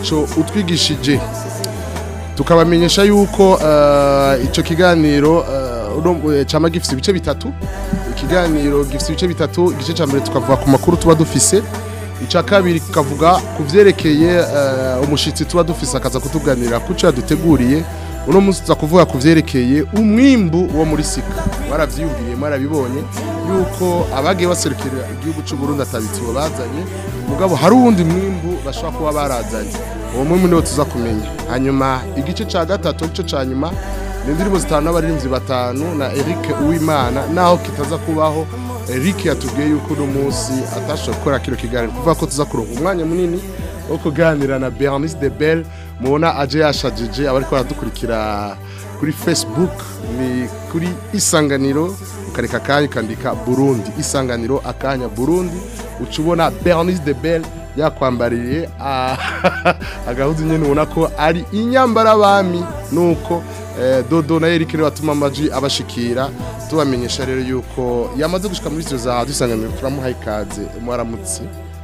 icyo utwigishije tukabamenyesha yuko eh, icyo kiganiro eh, cyaba gifite ibice bitatu ikiganiro gifite ibice bitatu igice cya mbere tukavuga ku makuru tuba dufise icya kabiri tukavuga ku byerekeye umushyitsi tuba dufise akaza kutuganira ku cyo yaduteguriye uno munsi tuza kuvuga ku byerekeye umwimbu wo muri sika barabyiyumviriye marabibonye yuko abagiye baserukira igihugu cy'u Burundi atabitsi bazanye mugabo hari uwundi mwimbu bashobora kuba barazanye uwo mwimbu niwo tuza kumenya hanyuma igice cya gatatu igice cya nyuma ni indirimbo zitanu n'abaririmbyi batanu na Eric Uwimana naho kitaza kubaho Eric yatubwiye yuko uno munsi atashobora gukora kino kiganiro kuvuga ko tuza kuronka umwanya munini wo kuganira na Bernice de Bell mubona aje yashajije abari ko aradukurikira kuri Facebook ni kuri isanganiro ukareka akanya ukandika Burundi isanganiro akanya Burundi ucubona Bernice de Belle yakwambariye ah, agahuzi nyine ubona ko ari inyambara inyambarabami nuko eh, dodo na Eric batuma amaji abashikira tubamenyesha rero yuko yamaze gushika muri studio za dusanganira turamuha ikaze mwaramutse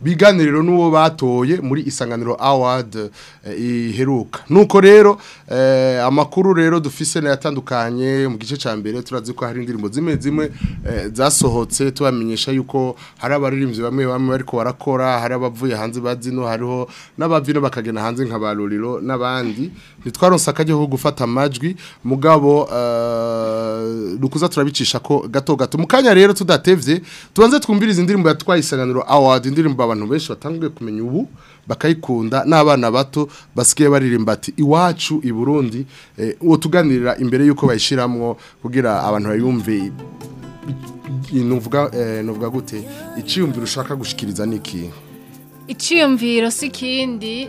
biganiriro n'uwo batoye muri isanganiro award uh, iheruka nuko rero uh, amakuru rero dufise n'ayatandukanye mu gice cya mbere turazi ko hari indirimbo zimwe zimwe zasohotse tubamenyesha yuko hari abaririmbyi bamwe bamwe bariko barakora hari abavuye hanze bazino hariho n'abavino bakagenda hanze nka baruriro n'abandi ntitwaronse akajya gufata amajwi mugabo eh, rukuza turabicisha ko gato gato mu kanya rero tudatevye tubanze twumviriza indirimbo yatwaye isanganiro award indirimbo abantu benshi batanguye kumenya ubu bakayikunda n'abana bato basigaye baririmba ati iwacu i Burundi eh, uwo tuganirira imbere yuko bayishiramwo kugira abantu bayumve nuvuga eh, nuvuga gute iciyumviro ushaka gushikiriza niki iciyumviro kindi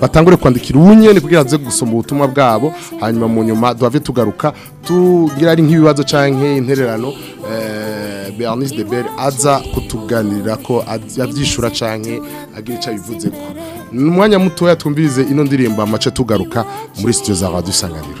batangure kwandikira uwunyene kugira ngo gusoma ubutumwa bwabo hanyuma mu nyuma duhave tugaruka tugira ari nk'ibibazo cyangwa intererano eh, bernice de bere aza kutuganira ko abyishura cyangwa agira icyo abivuze ko mwanya mutoya twumvirize ino ndirimbo amace tugaruka muri sitiyo za badusanganiro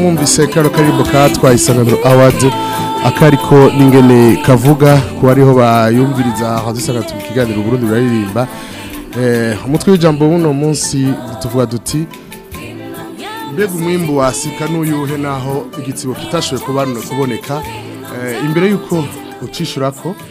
mwumvise kano karirimbo katwaye isanganiro awadi akariko n'ingene kavuga kuba ariho bayumviriza hadusanga mu kiganiro burundu buraririmba eh, umutwe w'ijambo buno munsi tuvuga duti mbega umwimbu wasika n'uyuhe naho igitsibo kitashoboye kuboneka eh, imbere y'uko ucishura ko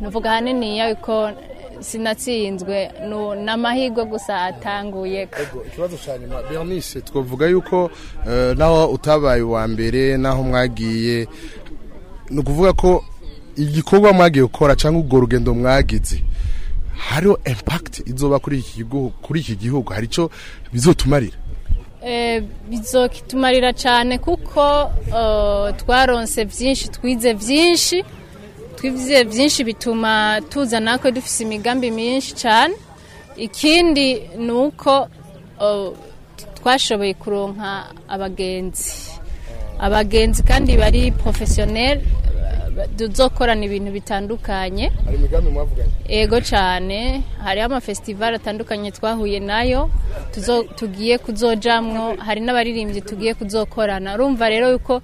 nuvuga ahanini yuko sinatsinzwe ni gusa atanguye ikibazo cya nyuma bernice twavuga yuko eh, naho utabaye uwa mbere naho mwagiye ni ukuvuga ko igikorwa mwagiye gukora cyangwa urwo rugendo mwagize hariho impakiti izuba kuri iki gihugu hari icyo bizotumarira eh, bizotumarira cyane kuko eh, twaronse byinshi twize byinshi twivuze byinshi bituma tuza natwe dufite imigambi myinshi cyane ikindi ni uko twashoboye kuronka abagenzi abagenzi kandi bari porofesiyoneri duzokorana ibintu bitandukanye ego cyane hariho amafesitivali atandukanye twahuye nayo tugiye kuzojamwo hari n'abaririmbyi tugiye kuzokorana urumva rero yuko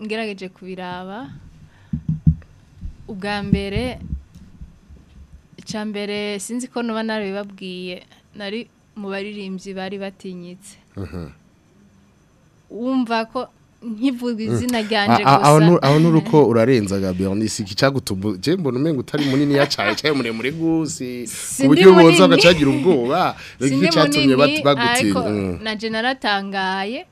ngerageje kubiraba ubwa mbere icya mbere sinzi ko nuba naribabwiye nari mu baririmbyi bari batinyitse wumva ko nkivuga mm. izina ryanje gusa aho nuruko urarenza gabion isiki cyagutuma je mbona umenga utari munini yacaye cyaye muremure gusi uburyo boza gacagira ubwoba igicatumye bagutinye mm. na generatangaye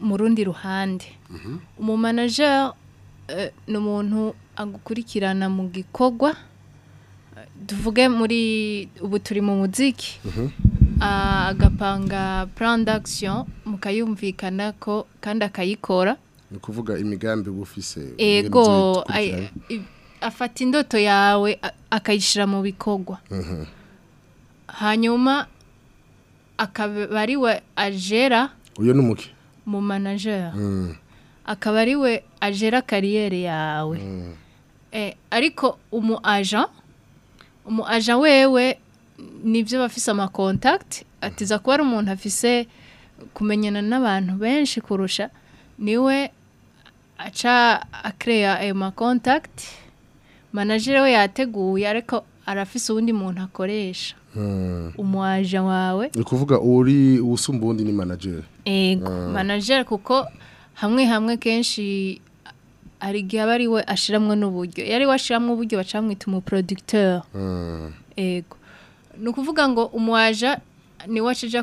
mu rundi ruhande mhm. umumanaja eh, ni umuntu agukurikirana mu gikorwa eh, tuvuge muri ubu turi mu muziki mhm. agapanga plan d'action mukayumvikana ko kandi akayikora ni ukuvuga imigambi bufise ego afata indoto yawe akayishyira mu bikorwa hanyuma akaba ari we ajera uyu ni umuke mu manajera akaba ari we ajera kariyeri yawe ariko umu aja umu aja wewe nibyo bafise amakontakiti atiza kuba ari umuntu afise kumenyana n'abantu benshi kurusha niwe aca akereya ayo makontakiti manajere we yateguye ariko arafise ubundi muntu akoresha umwaja wawe ni ukuvuga uri usumba uwundi ni manajeri ego manajeri kuko hamwe hamwe kenshi hari igihe aba ari we ashyiramo n'uburyo iyo ari we ashyiramo uburyo bacamwita umuporodikiteri ego ni ukuvuga ngo umuwaje niwe acija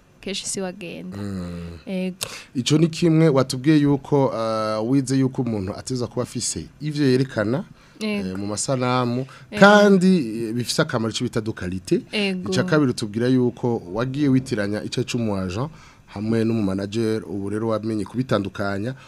kenshi si wagenda yego ni kimwe watubwiye yuko ah, wize yuko umuntu atiza kuba afise ivyo yerekana Eh, mu masanamu kandi eh, bifise akamaro cyo bita dukalite kabiri tubwira yuko wagiye witiranya icyo cy'umuwaje hamwe n'umumanager ubu rero wamenye kubitandukanya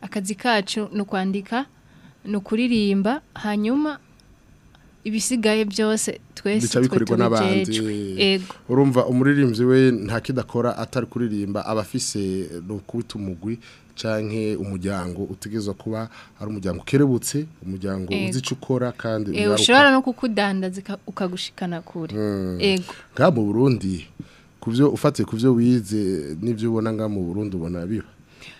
akazi kacu ni ukwandika ni ukuririmba hanyuma ibisigaye byose twese bikorerwa n'abandi urumva umuririmbyi we ntakidakora atari kuririmba abafise afise ni ukubita umugwi canke umuryango utegerezwa kuba ari umuryango kerebutse umuryango uzi icyo ukora kandi ushobora no kukudandaza ukagushikana kure hmm. ngaha mu burundi ufatiye ku byo wize n'ibyo ubona ngaha mu burundi ubona biba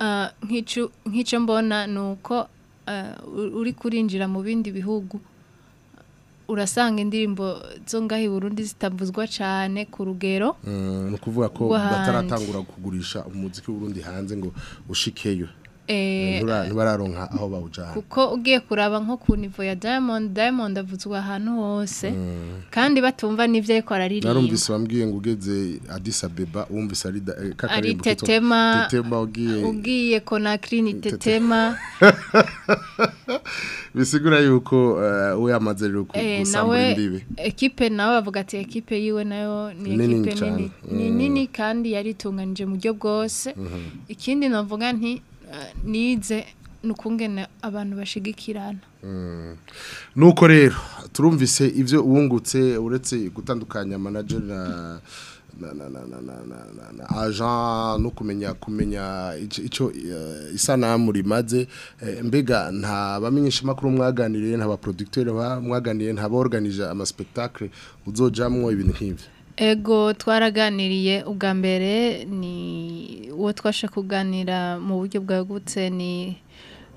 eh, nk'icyo mbona nuko uri kurinjira mu bindi bihugu urasanga indirimbo zo ngahe Burundi zitavuzwa cyane ku rugero mm, ni ukuvuga ko bataratangura kugurisha umuziki w'uburundi hanze ngo ushikeyo Eh, ntibararonka aho bawujyana kuko ugiye kuraba nko ku nivo ya diamond diamond avuzwa ahantu hose mm. kandi batumva n'ibyo ariko araririmba narumvise bambwiye ngo ugeze adisa beba wumvise ari eh, tetema ugiye konakiri ni tetema bisigura yuko eh, we yamaze rero gusambura imbibe ekipe nawe bavuga ati ekipe yiwe nayo ni ekipe nini mm. nini kandi yaritunganije mu buryo bwose mhm. ikindi navuga nti nize ni ukungene abantu bashigikirana mm. nuko rero turumvise ibyo uwungutse uretse gutandukanya manager na aja no kumenya kumenya icyo eh, isanamu rimaze eh, mbega nta bamenyesha amakuru mwaganiriye nta baproducteur mwaganiriye nta borganiza amaspektakle uzojamwo ibintu nk'ibyo ego twaraganiriye ubwa mbere ni uwo twashe kuganira mu buryo bwagutse ni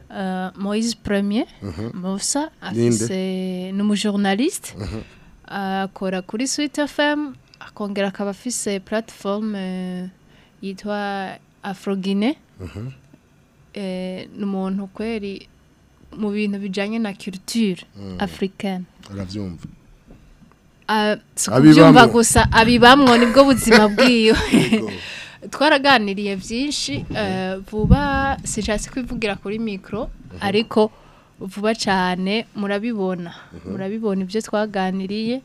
uh, moise premier musa mhm. afise ni umujournaliste mhm. akora kuri swit fm akongera akaba afise platifomu uh, yitwa afrogine mhm. eh, ni umuntu kweri mu bintu bijyanye na culture mm. africaine urabyumva Ah, kubyumva gusa abibamwo nibwo buzima bwiwe twaraganiriye byinshi mm-hmm. eh, vuba sinshasi kwivugira kuri mikoro mm-hmm. ariko vuba cyane murabibona mm-hmm. murabibona ibyo twaganiriye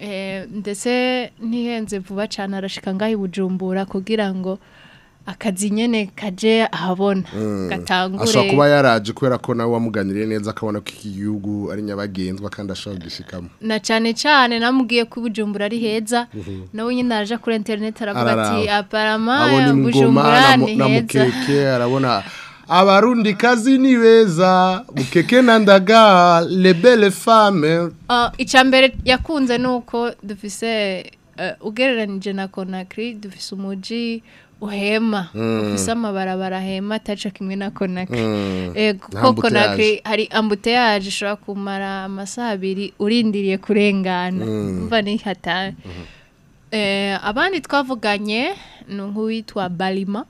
eh, ndetse ntihenze vuba cyane arashika ngaho ibujumbura kugira ngo akazi nyene kaje ahabona mm. gatangure ashobora kuba yaraje kubera ko nawe wamuganiriye neza akabona ko iki gihugu ari nyabagenzwa kandi ashobora gushikamo na cyane cyane namubwiye ko Bujumbura ari heza mhm. nawe nyine araje kuri internet aravuga ati aparama Bujumbura ni heza arabona abarundi kazi ni beza mukeke na ndaga le belle femme uh, ah, icambere yakunze nuko dufise uh, ugereranije na Conakry dufise umuji uhema hmm. ufise amabarabara ahema ataca kimwe na konakiri hmm. kuko konakiri hari ambutiyaje ushobora kumara amasaha abiri urindiriye kurengana hmm. mva ntihatane eh, abandi twavuganye ni nk'uwitwa barima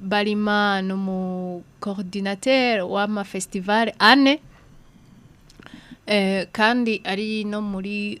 barima ni umukorodinateri w'amafesitivare ane eh, kandi ari no muri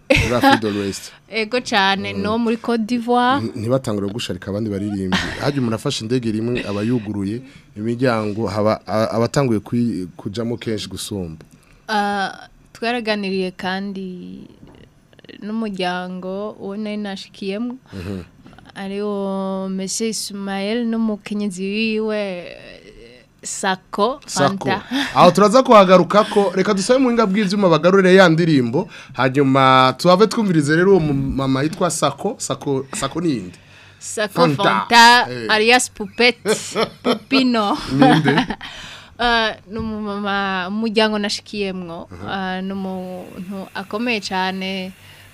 muri afurida ego cyane no mm. muri d'Ivoire ntibatangure gusharika abandi baririmbi hajya umuntu afashe indege rimwe aba yuguruye imiryango abatanguye kujyamo kenshi gusumba ah, twaraganiriye kandi n'umuryango uwo nari nashikiyemo mhm. ariwo mese Ismael n'umukenyezi wiwe sako fanta aho turaza kuhagaruka ko reka dusabe muhinga bw'ibyuma bagarurire ya ndirimbo hanyuma tuhave twumvirize rero uwo mama yitwa sako sako sako n'iyindi sako fanta arias eh. pupeti pupino uh, ni umumama umuryango nashikiyemwo uh-huh. uh, ni umuntu akomeye cyane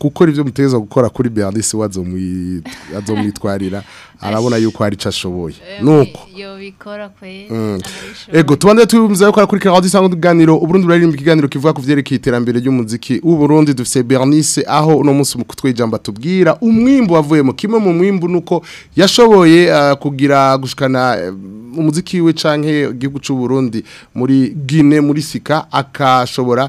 gukora ibyo muteza gukora kuri beyandisi we azomwitwarira arabona yuko hari icyo ashoboye eh, nuko mm. ego tubanze tubimza yuko kuri kiriya hadisango tuganiro uburundi buraririmba ikiganiro kivuga ku byerekeye iterambere ry'umuziki Burundi dufite Bernice aho no munsi mu kutwijamba tubwira umwimbu wavuyemo kimwe mu mwimbu nuko yashoboye eh, kugira gushikana eh, umuziki we cyangwa igihugu cy'u Burundi muri Guinea muri Sika akashobora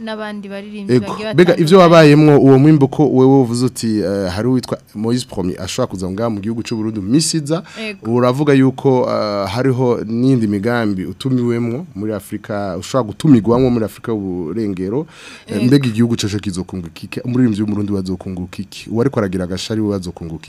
n'abandi baririmbyi bagiye bega ivyo wabayemwo uwo mwimbo wewe uvuze uti uh, hari witwa Moise Premier ashobora kuza mu gihugu cy'u Burundi misiza uravuga yuko uh, hariho n'indi migambi utumiwemo muri Afrika ushobora gutumigwamwo muri Afrika uburengero eh, mbega igihugu cyaje kizokunguka iki umuririmbyi w'u Burundi wazokunguka iki uwariko aragira agashari wazokunguka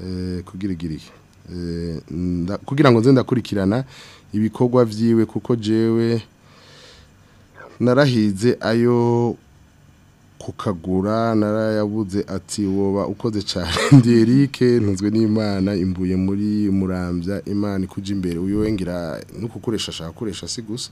eh, kugirigiriye eh, kugira ngo nze ndakurikirana ibikorwa vyiwe kuko jewe narahize ayo kukagura narayabuze ati woba ukoze cyane ndirike ntunzwe n'imana imbuye muri murambya imana ikujya imbere uyuwengira no kukoresha ashaka gukoresha si gusa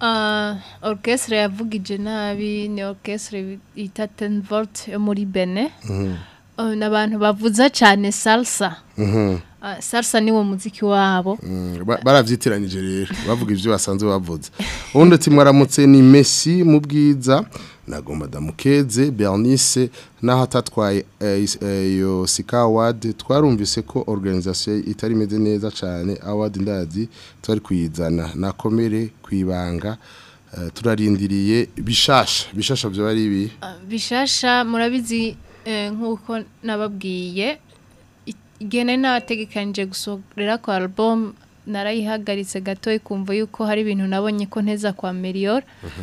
ah, orkestre yavugije nabi ni orkestre yita ten volt muri bene mhm. ni abantu bavuza cyane salsa mhm. Uh, salsa niwo muziki wabo mm, baravyitiranyije rero bavuga ivyo basanzwe bavuze ubundi ati mwaramutse ni Messi mu bwiza nagomba damukeze Bernice naho atatwaye eh, eh, iyo sika award twarumvise ko organisation itari imeze neza cyane award ndazi twari kuyizana nakomere kwibanga eh, turarindiriye bishasha bishasha byo bari ibi uh, bishasha murabizi nk'uko nababwiye gene nategekanyije gusohora kwa album narayihagaritse gato ikumva yuko hari ibintu nabonye ko nteza kwa miliyoni mhm.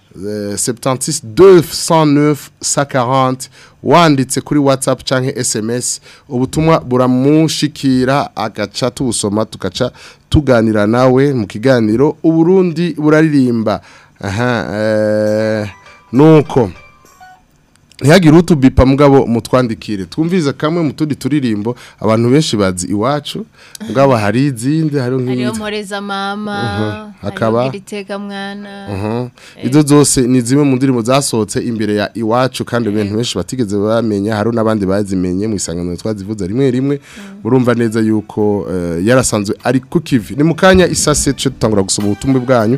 Euh, sebutansi desantufu wanditse kuri watsapu cyangwa esemesi ubutumwa buramushikira agaca tubusoma tukaca tuganira nawe mu kiganiro uburundi buraririmba aha eh, nuko ntihagire utubipfa mugabo mutwandikire twumviza kamwe mu tundi turirimbo abantu benshi bazi iwacu mugabo hari izindi hariho nk'iyo mporeza mama uhuh, hakaba iritega mwana uhuh, eh. izo zose ni zimwe mu ndirimbo zasohotse imbere ya iwacu kandi eh. abantu benshi batigeze bamenya hari n'abandi bazimenye mu isangano twazivuze rimwe rimwe eh. urumva neza yuko yarasanzwe ari ku kivi ni mukanya kanya isase tutangura gusoma ubutumwa bwanyu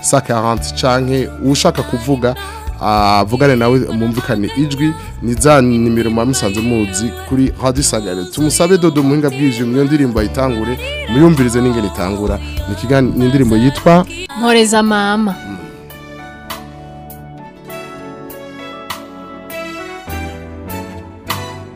sakarante cyangwa ushaka kuvuga avugane nawe mumvikane ijwi ni za nimero muba musanze muzi kuri hadisangane tumusabe dodo muhinga bwije iyo ndirimbo ayitangure muyumvirize n'ingene itangura ni indirimbo yitwa mporeza mama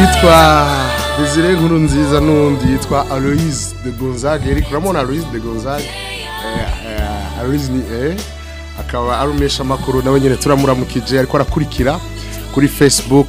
yitwa desire nkuru nziza n'uwundi yitwa aloise de gonzague eric urabona aloise de gonzague eh, eh, aloise ni e akaba ari umweshamakuru nawe nyine turamuramukije ariko arakurikira kuri facebook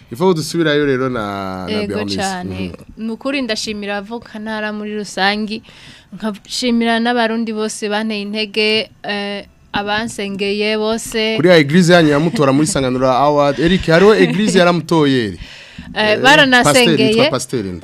ifoko dusubirayo rero na na ni mhm. ukuri ndashimira avoka ntara muri rusange nkashimira n'abarundi bose banteye intege eh, abansengeye bose kuri ya eglise yanyu yamutora muri sanganura award Eric hariho eglise yaramutoye eh, baranasengeye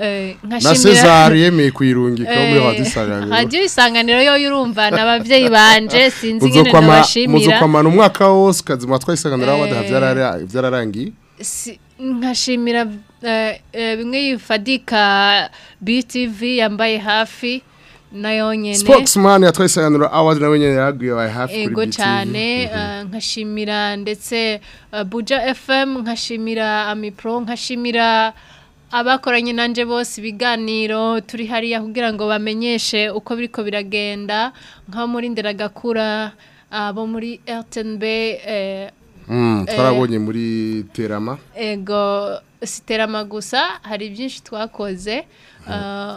eh, na cezari yemeye kuyirungika muri eh, radiyo isanganiro radiyo isanganiro yo urumva ni ababyeyi banje sinzi ingene nabashimira muzukwamana umwaka wose ukazima twa aho badaha byararangiye nkashimira Eh, eh, bimwe yifadika BTV yambaye hafi nayo nyene Spokesman ya Trace Yanura Award nawe nyene yaguye by half kuri Ego cyane mhm. eh, nkashimira ndetse Buja FM nkashimira Amipro nkashimira abakoranye nanje bose ibiganiro turi hariya kugira ngo bamenyeshe uko biriko biragenda nka muri nderagakura abo muri RTNB eh, mm, twarabonye muri Terama ego siterama gusa hari byinshi twakoze uh,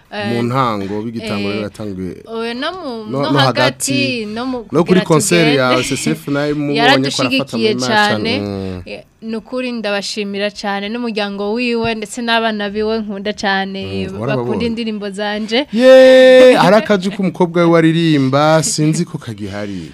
eh, mu ntango b'igitanguriro eh, yatangiwe no hagati no kuri konseri ya sesifu nayo mubonye ko arafata cyane ni ukuri ndabashimira cyane n'umuryango wiwe ndetse n'abana biwe nkunda cyane mm, bakunda indirimbo zanjye yeee hari akazi k'umukobwa we waririmba sinzi ko kagihari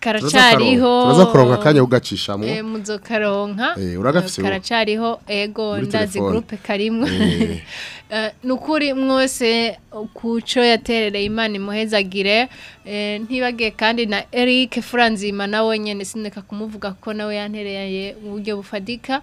karacariho uraza kuronka akanya ugacishamo eh muzo karonka eh uragafise karacariho ego ndazi groupe karimwe eh. eh, nukuri mwose kuco yaterere imana imuhezagire eh ntibagiye kandi na Eric Franzima nawe nyene sineka kumuvuga ko nawe yantereye uburyo bufadika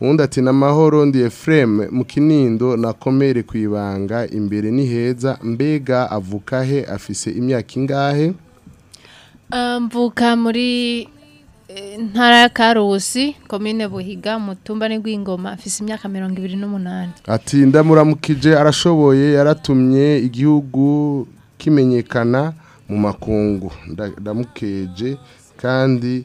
undi ati n'amahoro ndi efuremu mu kinindo nakomere ku ibanga imbere ni heza mbega avuka he afise imyaka ingahe mvuka muri intara eh, ya karusi komine buhiga umutumba n'igwingoma afise imyaka mirongo ibiri n'umunani ati ndamuramukije arashoboye yaratumye igihugu kimenyekana mu makungu ndamukeje kandi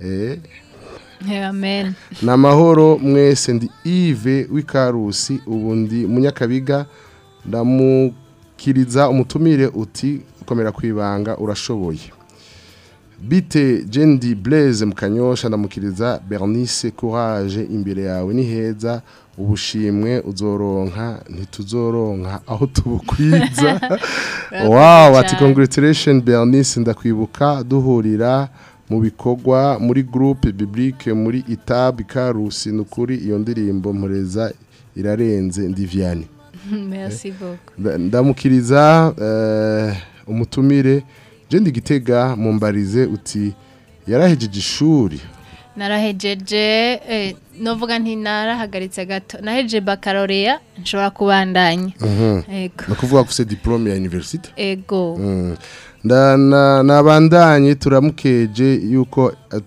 eh? ni amahoro mwese ndi ive w'ikarusi ubundi munyakabiga ndamukiriza umutumire uti komera ku ibanga urashoboye bite jendi bureze mu kanyosha ndamukiriza bernice courage imbere yawe ni heza ubushimwe uzoronka ntituzoronka aho tubukwiza wow ati congratulation bernice ndakwibuka duhurira mu bikorwa muri groupe biblique muri itab karusi ukuri iyo ndirimbo mureza irarenze ndiviani eh? ndamukiriza eh, umutumire je gitega mumbarize uti yarahejeje ishuri narahejeje eh, novuga nti narahagaritse gato naheje bakaroreya nshobora kubandanya mhm. ni ukuvuga ko ufite diporome ya iniverisite ego mm. nabandanye turamukeje yuko eh,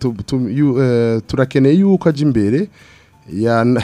eh, turakeneye yuko ajya imbere yana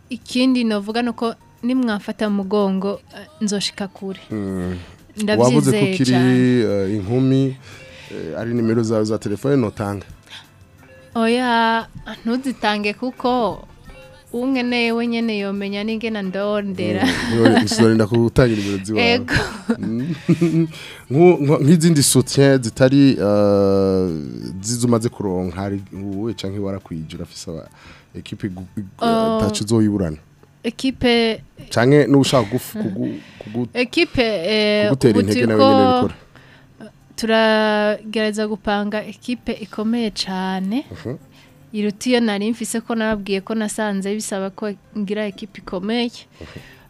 ikindi navuga ni uko nimwafata mugongo eh, nzoshika kure hmm. ndabyizeye cyane kukiri eh, inkumi ari nimero zawe za telefone ntutanga oya ntuzitange kuko unkeneye wenyine yomenya n'ingena ndondera mm, isobanura ku gutangira ibirori nk'izindi mm. sotiye zitari uh, zizumaze kuronka hari wowe cyangwa warakwijira afise uh, oh. ekipe tacu zoyiburana ekipe cyangwa n'ushaka eh, kugutera intege nawe nyine bikora turagerageza gupanga ekipe ikomeye cyane uh-huh. iruta iyo nari mfise ko nababwiye ko nasanze bisaba ko ngira ekipa ikomeye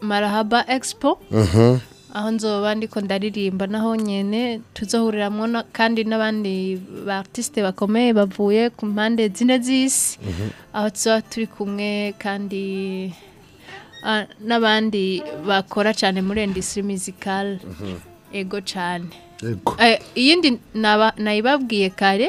marahaba expo uh-huh. aho nzoba ndiko ndaririmba naho nyene tuzohuriramo kandi n'abandi ba artiste bakomeye bavuye ku mpande zine z'isi uh-huh. aho tuba turi kumwe kandi Ah, n'abandi bakora cyane muri industry musical mhm. ego cyane eh, iyindi nayibabwiye kare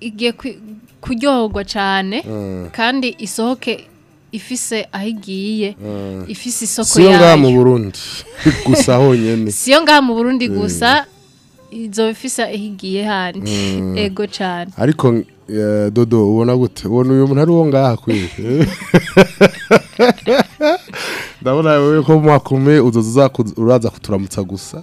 igiye kuryoherwa cyane hmm. kandi isohoke ifise aho igiye hmm. ifise isoko yayo siyo ngaha mu burundi gusa honyine siyo ngaha mu burundi gusa izo ifise aho igiye handi ego cyane ariko eh, dodo ubona gute ubona uyu muntu ari wo ngaha kwiye ndabona wowe ko mu mwaka uraza kuturamutsa gusa